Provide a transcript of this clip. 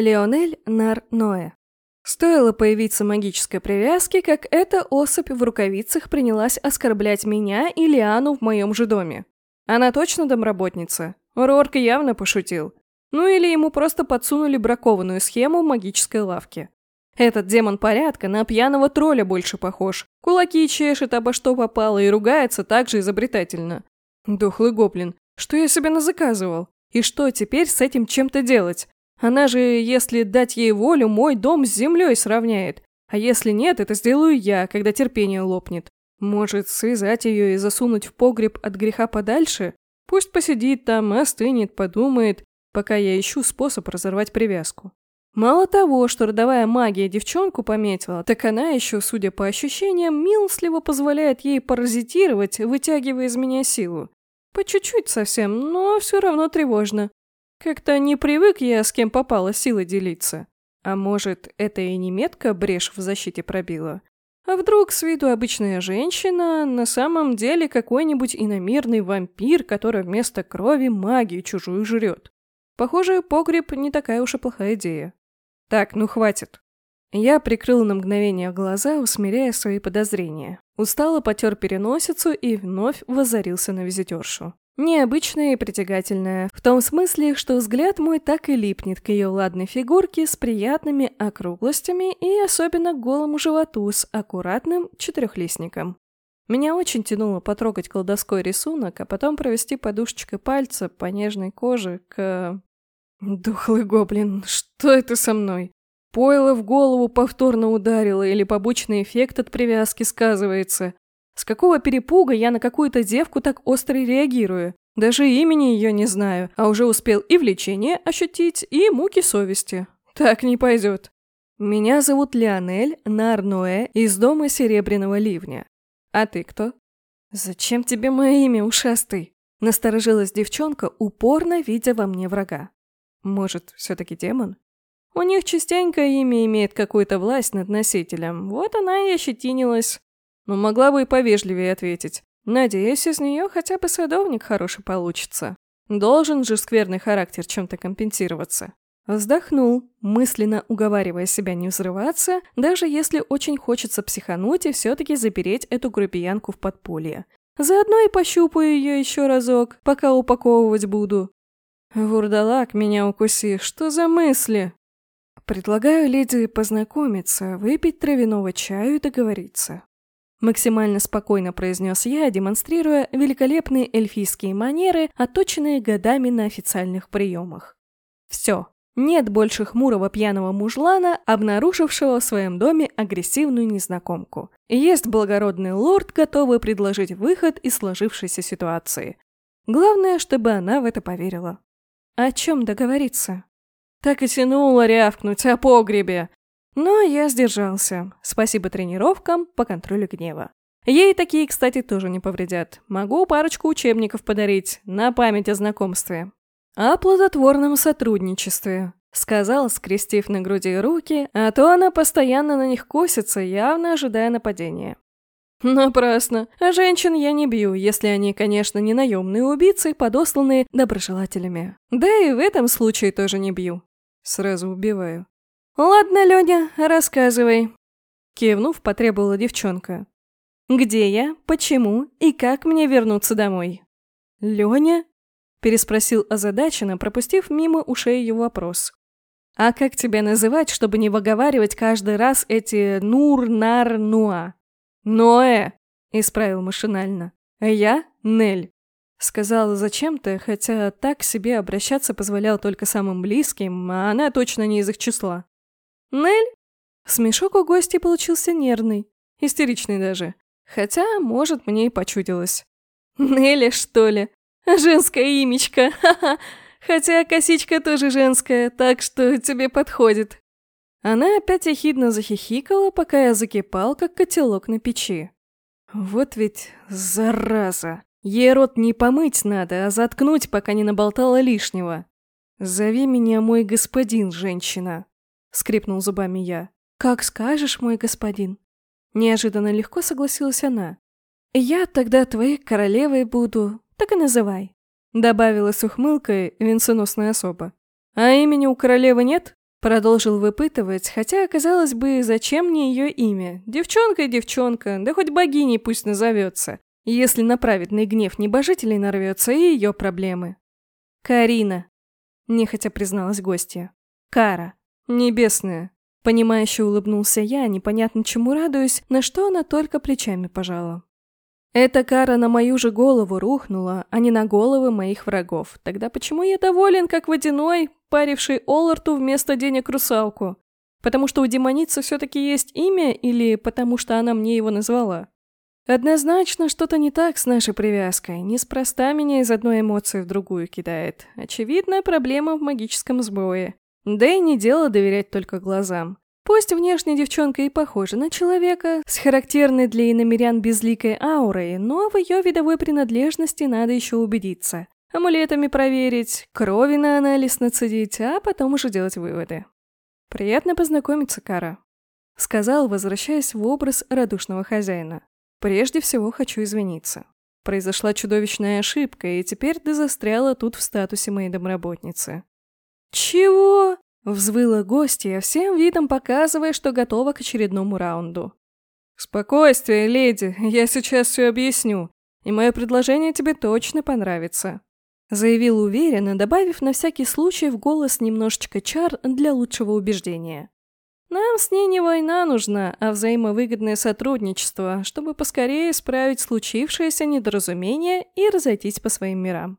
Леонель Нар Ноэ. Стоило появиться магической привязке, как эта особь в рукавицах принялась оскорблять меня и Лиану в моем же доме. Она точно домработница? Рорк явно пошутил. Ну или ему просто подсунули бракованную схему в магической лавке. Этот демон порядка на пьяного тролля больше похож. Кулаки чешет обо что попало и ругается так же изобретательно. Дохлый гоблин, что я себе назаказывал? И что теперь с этим чем-то делать? Она же, если дать ей волю, мой дом с землей сравняет. А если нет, это сделаю я, когда терпение лопнет. Может, связать ее и засунуть в погреб от греха подальше? Пусть посидит там, остынет, подумает, пока я ищу способ разорвать привязку. Мало того, что родовая магия девчонку пометила, так она еще, судя по ощущениям, милостливо позволяет ей паразитировать, вытягивая из меня силу. По чуть-чуть совсем, но все равно тревожно. Как-то не привык я с кем попало силы делиться. А может, это и не метка брешь в защите пробила? А вдруг с виду обычная женщина, на самом деле какой-нибудь иномирный вампир, который вместо крови магию чужую жрет? Похоже, погреб не такая уж и плохая идея. Так, ну хватит. Я прикрыл на мгновение глаза, усмиряя свои подозрения. Устало потер переносицу и вновь возорился на визитершу. Необычная и притягательная, в том смысле, что взгляд мой так и липнет к ее ладной фигурке с приятными округлостями и особенно к голому животу с аккуратным четырехлистником. Меня очень тянуло потрогать колдовской рисунок, а потом провести подушечкой пальца по нежной коже к... Духлый гоблин, что это со мной? Пойло в голову повторно ударило или побочный эффект от привязки сказывается. С какого перепуга я на какую-то девку так остро реагирую? Даже имени ее не знаю, а уже успел и влечение ощутить, и муки совести. Так не пойдет. Меня зовут Леонель Нарноэ из дома Серебряного Ливня. А ты кто? Зачем тебе мое имя, ушастый? Насторожилась девчонка, упорно видя во мне врага. Может, все-таки демон? У них частенько имя имеет какую-то власть над носителем. Вот она и ощетинилась но могла бы и повежливее ответить. Надеюсь, из нее хотя бы садовник хороший получится. Должен же скверный характер чем-то компенсироваться. Вздохнул, мысленно уговаривая себя не взрываться, даже если очень хочется психануть и все-таки запереть эту грубиянку в подполье. Заодно и пощупаю ее еще разок, пока упаковывать буду. Вурдалак, меня укуси, что за мысли? Предлагаю леди познакомиться, выпить травяного чаю и договориться. Максимально спокойно произнес я, демонстрируя великолепные эльфийские манеры, отточенные годами на официальных приемах. Все. Нет больше хмурого пьяного мужлана, обнаружившего в своем доме агрессивную незнакомку. Есть благородный лорд, готовый предложить выход из сложившейся ситуации. Главное, чтобы она в это поверила. О чем договориться? Так и тянуло рявкнуть о погребе. Но я сдержался. Спасибо тренировкам по контролю гнева. Ей такие, кстати, тоже не повредят. Могу парочку учебников подарить на память о знакомстве. О плодотворном сотрудничестве. Сказал, скрестив на груди руки, а то она постоянно на них косится, явно ожидая нападения. Напрасно. Женщин я не бью, если они, конечно, не наемные убийцы, подосланные доброжелателями. Да и в этом случае тоже не бью. Сразу убиваю. «Ладно, Леня, рассказывай», — кивнув, потребовала девчонка. «Где я, почему и как мне вернуться домой?» «Леня?» — переспросил озадаченно, пропустив мимо ушей ее вопрос. «А как тебя называть, чтобы не выговаривать каждый раз эти «нур-нар-нуа»?» «Ноэ!» — исправил машинально. «А я — Нель». Сказала зачем-то, хотя так себе обращаться позволял только самым близким, а она точно не из их числа. Нель? Смешок у гостя получился нервный, истеричный даже. Хотя, может, мне и почудилось. Нелли, что ли? Женское имечко, ха-ха. Хотя косичка тоже женская, так что тебе подходит. Она опять ехидно захихикала, пока я закипал, как котелок на печи. Вот ведь зараза. Ей рот не помыть надо, а заткнуть, пока не наболтала лишнего. Зови меня мой господин, женщина скрипнул зубами я. «Как скажешь, мой господин». Неожиданно легко согласилась она. «Я тогда твоей королевой буду, так и называй», добавила с ухмылкой венценосная особа. «А имени у королевы нет?» Продолжил выпытывать, хотя, казалось бы, зачем мне ее имя? Девчонка и девчонка, да хоть богиней пусть назовется. Если на праведный гнев небожителей нарвется, и ее проблемы. Карина. Нехотя призналась гостья. Кара. Небесная. Понимающе улыбнулся я, непонятно чему радуюсь, на что она только плечами пожала. Эта кара на мою же голову рухнула, а не на головы моих врагов. Тогда почему я доволен, как водяной, паривший Оларту вместо денег русалку? Потому что у демоницы все-таки есть имя или потому что она мне его назвала? Однозначно что-то не так с нашей привязкой. Неспроста меня из одной эмоции в другую кидает. Очевидная проблема в магическом сбое. Да и не дело доверять только глазам. Пусть внешне девчонка и похожа на человека, с характерной для иномерян безликой аурой, но в ее видовой принадлежности надо еще убедиться. Амулетами проверить, крови на анализ нацедить, а потом уже делать выводы. «Приятно познакомиться, Кара», — сказал, возвращаясь в образ радушного хозяина. «Прежде всего хочу извиниться. Произошла чудовищная ошибка, и теперь ты застряла тут в статусе моей домработницы». «Чего?» Взвыла гостья, всем видом показывая, что готова к очередному раунду. «Спокойствие, леди, я сейчас все объясню, и мое предложение тебе точно понравится», заявил уверенно, добавив на всякий случай в голос немножечко чар для лучшего убеждения. «Нам с ней не война нужна, а взаимовыгодное сотрудничество, чтобы поскорее исправить случившееся недоразумение и разойтись по своим мирам».